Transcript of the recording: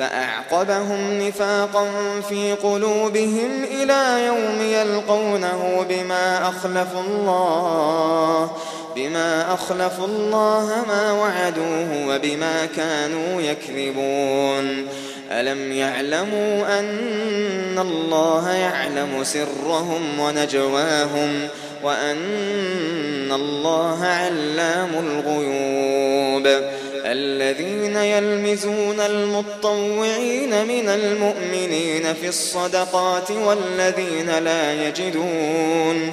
فأعقبهم نفاقا في قلوبهم إلى يوم يلقونه بما أخلف الله بما أخلف الله ما وعدوه وبما كانوا يكذبون. ألم يعلموا أن الله يعلم سرهم ونجواهم وأن الله علام الغيوب. الذين يلمزون المطوعين من المؤمنين في الصدقات والذين لا يجدون